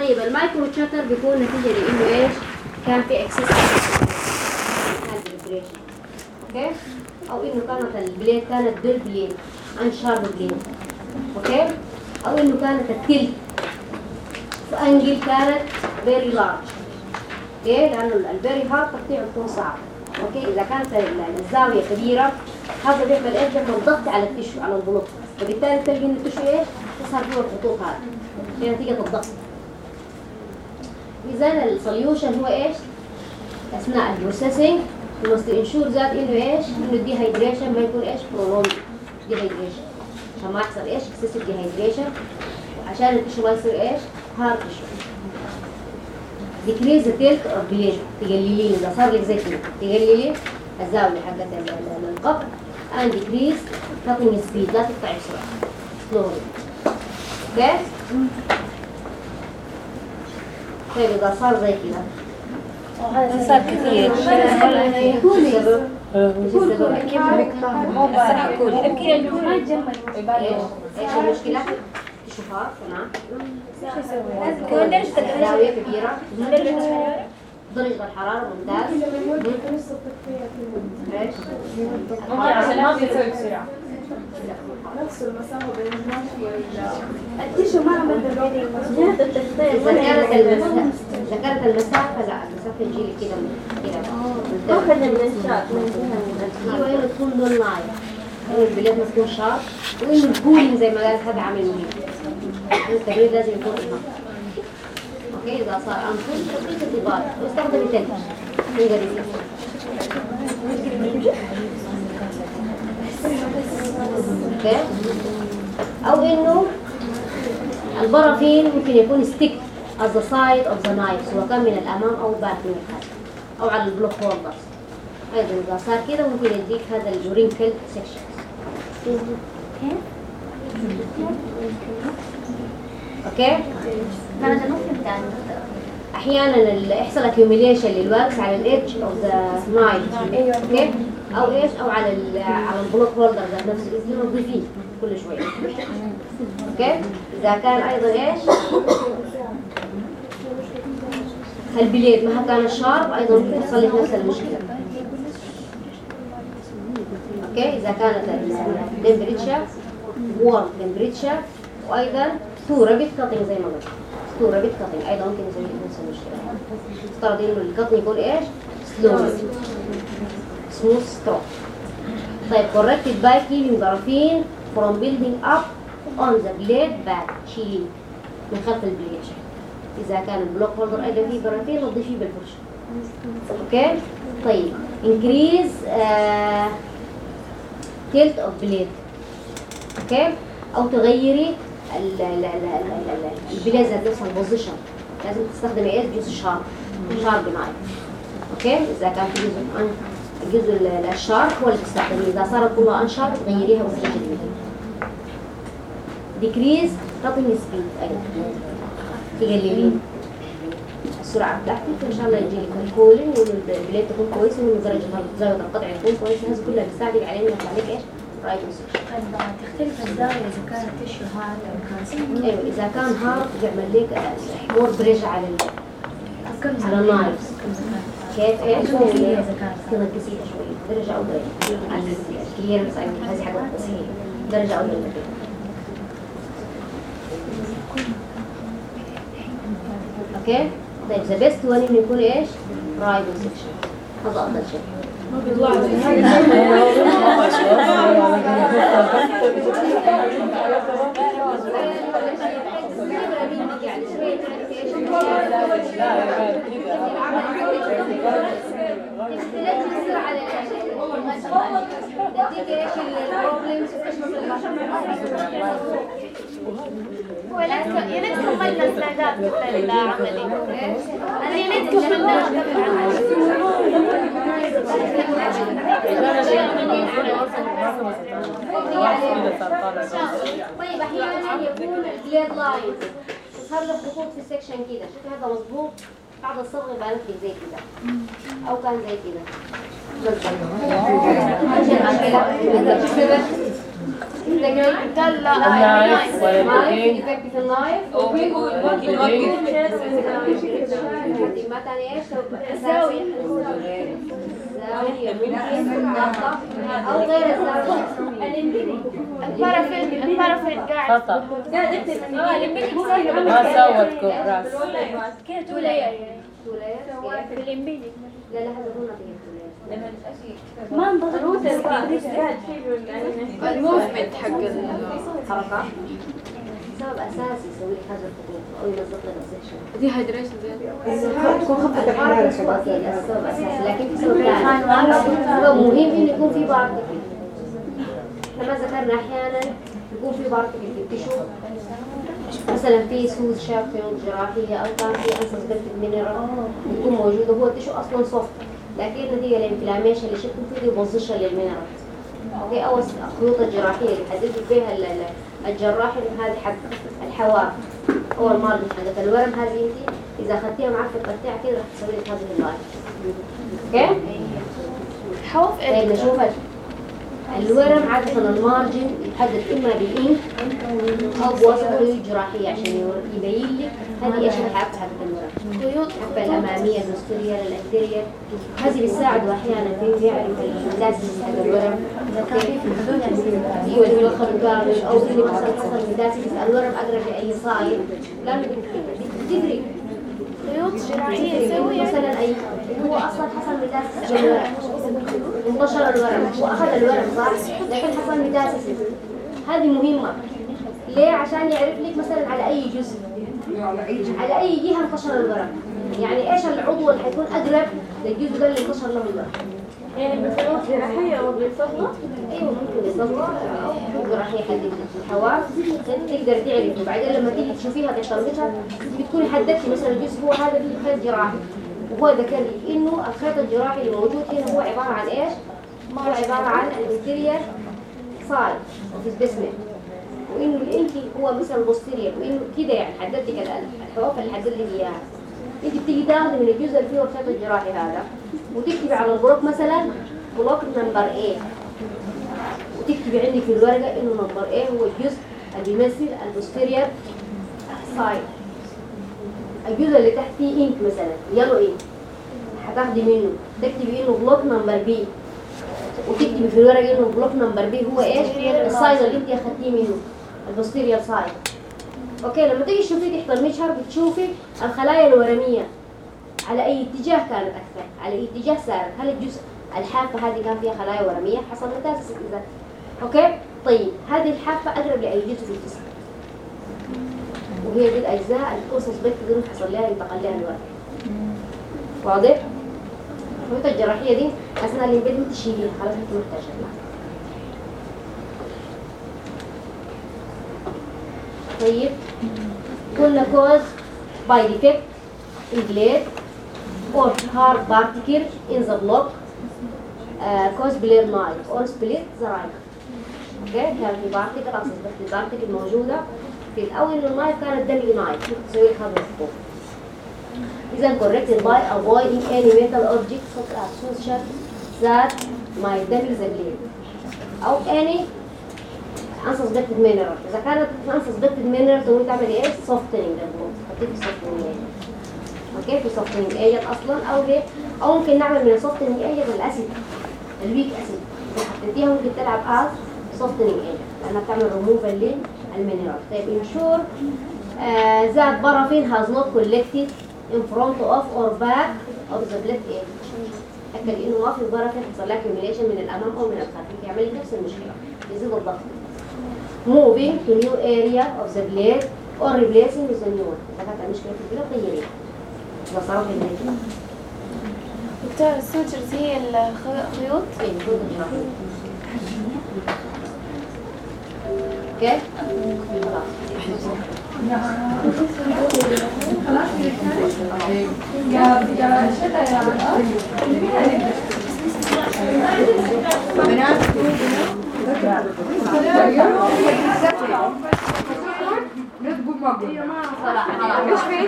طيب ال micro chatter بيكون نتيجة لإنه إيش؟ كان في vibration okay؟ أو إنه كانت ال blade كانت dull blade unsharp blade okay؟ أو إنه كانت ال tilt angle كانت very large ليه؟ لأنه ال very hard تقطيعه بيكون صعب okay إذا كانت ال- الزاوية كبيرة هذا بيعمل إيش؟ بيعمل ضغط على ال tissue على ال block فبالتالي تلقى ان ال tissue إيش؟ تظهر فيه الخطوط هذه هي نتيجة الضغط اذا ال solution هو إيش؟ أثناء ال processing must ensure that إنه إيش؟ إنه ال dehydration ما يكون إيش؟ prolonged dehydration عشان ما يحصل إيش؟ excessive dehydration. عشان ال tissue ما يصير إيش؟ hard tissue decrease the tilt of إذا صار لك زي كده. تقللي الزاوية حقت ال- ال- القطع. And decrease cutting speed. لا تقطعي بسرعة. Slowly. طيب اذا صار زي كده صار كثير السبب إيش المشكلة؟ تشوفها تمام زاويه كبيره درجة الحرارة ممتاز. إيش؟ عشان ما بسرعة نفس المسافة بين الماشي وال عمل بالريدنج مظبوط إذا كانت المسافة لا المسافة تجي لي كده كده. أخذ البنشات أيوه هنا تكون لون نايم. هنا البلاد ما تكون وانه الكولينج زي ما قالت هذا عامل مهم. التبريد لازم يكون إضافي okay إذا صار انفل تبريد انتظار واستخدمي ثلج تقدري okay. أو إنه البرافين ممكن يكون stick as the side of the knife سواء كان من الأمام أو back من الخلف أو على ال block holders أيضا إذا صار كده ممكن يديك هذا ال wrinkle section okay؟ أحيانا يحصل accumulation لل wax على ال edge of the knife okay؟ أو إيش؟ أو على على ال block holder ذات نفسه. لازم كل شوية okay؟ إذا كان أيضا إيش؟ ال blade ما كان sharp أيضا ممكن يحصل لك نفس المشكلة. okay؟ إذا كانت ال temperature warm temperature وأيضا too rapid cutting زي ما قلت. too rapid cutting يسوي لك نفس المشكلة افترض إنه ال cutting يكون إيش؟ slow smooth stroke طيب corrected by keeping paraffin from building up on the blade back شيلين من خلف ال blade إذا كان ال block holder أيضا فيه بارافين نضيفيه بالفرشة. okay؟ طيب increase uh, tilt of blade. okay؟ أو تغيري ال- ال- ال- ال- ال- ال- ال blade ذات نفسها ال position لازم تستخدمي إيه جزء sharp sharp knife okay؟ إذا كان في جزء الجزء ال- ال sharp هو اللي تستخدميه إذا صارت كلها unsharp جديده decrease cutting speed. أيضا تقللين. السرعة بتاعتك إن شاء الله يجي لك الكولينج والبلاد تكون كويسه وان درجه القطع تكون كويسه هذه كلها بتساعدك على انك لك إيش؟ رايت تختلف الزاوية إذا كانت تشو هارد أو كان أيوه إذا كان هارد بيعمل لك مور بريشر على ال- على النايفز كيف؟ إيش؟ كثيرة شوي. الكليرنس هذه حاجة التصحيح درجة أو درجة أوكي؟ طيب ذا بيست وان إنه يكون إيش؟ رايد سكشن هذا افضل شيء. يعني شوية تعرفي إيش اختلاف يصير على تديك إيش يا كملنا طيب أحيانا يكون ال blade line تظهر له خطوط في ال section كده. شوف هذا مظبوط. بعد الصبغه يبان لك زي كده. أو كان زي كده. بالضبط. إيش المشكلة؟ بالضبط. السبب النايف ولا نايف أو غير الزاوية البارافين البارافين قاعد. خطأ ما سوت كوبراس كده تو لاير تو لاير في الامبيدك لا لا هذا هو نظرية تو لاير ما انضغط. الموفمنت حق حركة. سبب أساسي يسوي لك هذا الخطوط أو ينظف لك دي هيدريشن تكون السبب أساسي. لكن في سبب ثاني مهم يكون في بارتكل إحنا ما ذكرنا أحيانا يكون في التشو مثلا في سوز شاب خيوط جراحية أو كان في أنسس بنت مينرال بتكون موجودة هو ال tissue أصلا soft لكن نتيجة ال inflammation اللي شكل فيه deposition لل mineral okay أو الخيوط الجراحية اللي حددوا فيها ال- ال- الجراح إنه هذه حق الحواف أو ال margin حقت الورم هذه انت إذا أخذتيها معك في القطيع كده راح تسوي لك هذه ال line okay؟ حواف طيب ال- الورم عادة ال margin يتحدد إما بال ink أو بواسطة خيوط جراحية عشان يبين لك. هذه إيش الحافة حقت الورم خيوط الحافة الأمامية النستورية الأنتيرية هذه بتساعد أحيانا في يعرف الميتاسيس حق الورم. أيوه اللي هو كامل أو اللي مثلا حصل ميتاسيس الورم أقرب لأي صايم لأنه بتدري خيوط جراحية مثلا اي هو أصلا حصل ميتاسيس بالورم انتشر الورم هو اخذ الورم صح؟ لكن حصل ميتاسيس هذه مهمة. ليه؟ عشان يعرف لك مثلا على أي جزء. على أي جهة انتشر الورم. يعني إيش العضو اللي حيكون اقرب للجزء ده اللي انتشر له الورم؟ يعني بخيوط جراحية أو بالصفة أيوه ممكن بالضبط. ممكن راح يحدد الحواف تقدر تعرف وبعدين لما تيجي تشوفيها تشربتها بتكوني حددتي مثلا الجزء هو هذا فيه خيط جراحي. وهو ذكر لي إنه الخيط الجراحي اللي موجود هنا هو عبارة عن إيش؟ هو عبارة عن ال anterior side of specimen وإنه الانتي هو مثلا ال posterior وإنه كده يعني حددت لك الحواف اللي حدد لي إياها. أنت بتيجي تاخذي من الجزء اللي فيه الخيط الجراحي هذا وتكتبي على ال block مثلا block number 8 وتكتبي عندك في الورقة إنه number A هو الجزء اللي بيمثل ال posterior side الجزء اللي تحت فيه ink مثلا yellow ink هتاخدي منه. تكتبي إنه block number B وتكتبي في الورقة إنه block number B هو إيش؟ ال side اللي أنت أخدتيه منه. ال posterior side okay لما تيجي تشوفي تحت المجهر بتشوفي الخلايا الورمية. على أي اتجاه كانت أكثر على أي اتجاه سارت هل الجزء الحافة هذه كان فيها خلايا ورمية؟ حصل metastasis إذا. okay؟ طيب هذه الحافة أقرب لأي جزء في الجسم. وهي دي الأجزاء اللي تكون suspect حصل لها انتقل لها الورم واضح؟ الخيوط الجراحية دي أثناء ال embedment تشيليها خلاص أنت محتاجة. لها طيب. قلنا by defect in blade or hard particle in the block uh, cause blade knife or split the. okay؟ كان في particle أقصد بس ال particle موجودة. في الأول ال knife كانت damage knife تسوي لك اذا corrected by avoiding any metal object such as suture that might damage the blade أو any unsuspected mineral اذا كانت unsuspected mineral تقومي تعملي إيه softening حطيه في softening okay في softening agent أصلا أو ليه أو ممكن نعمل من softening agent ال acid ال weak acid اذا حطيتيها ممكن تلعب as softening agent لانها بتعمل removal لل mineral طيب ensure uh, that paraffin has not collected in front of or back of the blade edge تأكد إنه ما في بارافين حصل لها accumulation من الأمام أو من الخلف. يعمل لي نفس المشكلة. يزيد الضغط moving to new area of the blade or replacing with a new one. إذا كانت المشكلة في ال blade غيريها في ال blade دكتور ال sutures هي الخيوط؟ إيه الجراحة أوكي؟ خلاص. مش في